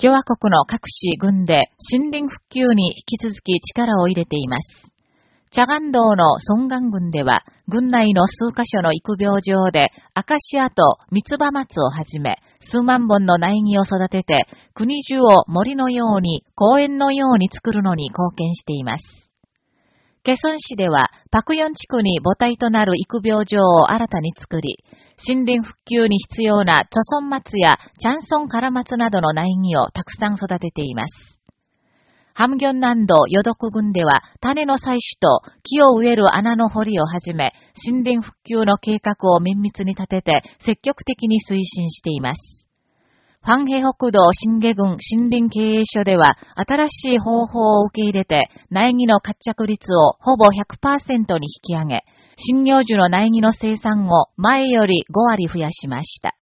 共和国の各市軍で森林復旧に引き続き力を入れています。チャガン道のソンガン郡では、軍内の数カ所の育苗場で、アカシアとミツバマツをはじめ、数万本の苗木を育てて、国中を森のように、公園のように作るのに貢献しています。ケソン市では、パクヨン地区に母体となる育苗場を新たに作り、森林復旧に必要なチョソン松やチャンソンカラマツなどの苗木をたくさん育てています。ハムギョン南道ヨドク郡では種の採取と木を植える穴の掘りをはじめ、森林復旧の計画を綿密に立てて積極的に推進しています。ファンヘ北道新下郡森林経営所では新しい方法を受け入れて苗木の活着率をほぼ100%に引き上げ、新業樹の苗木の生産を前より5割増やしました。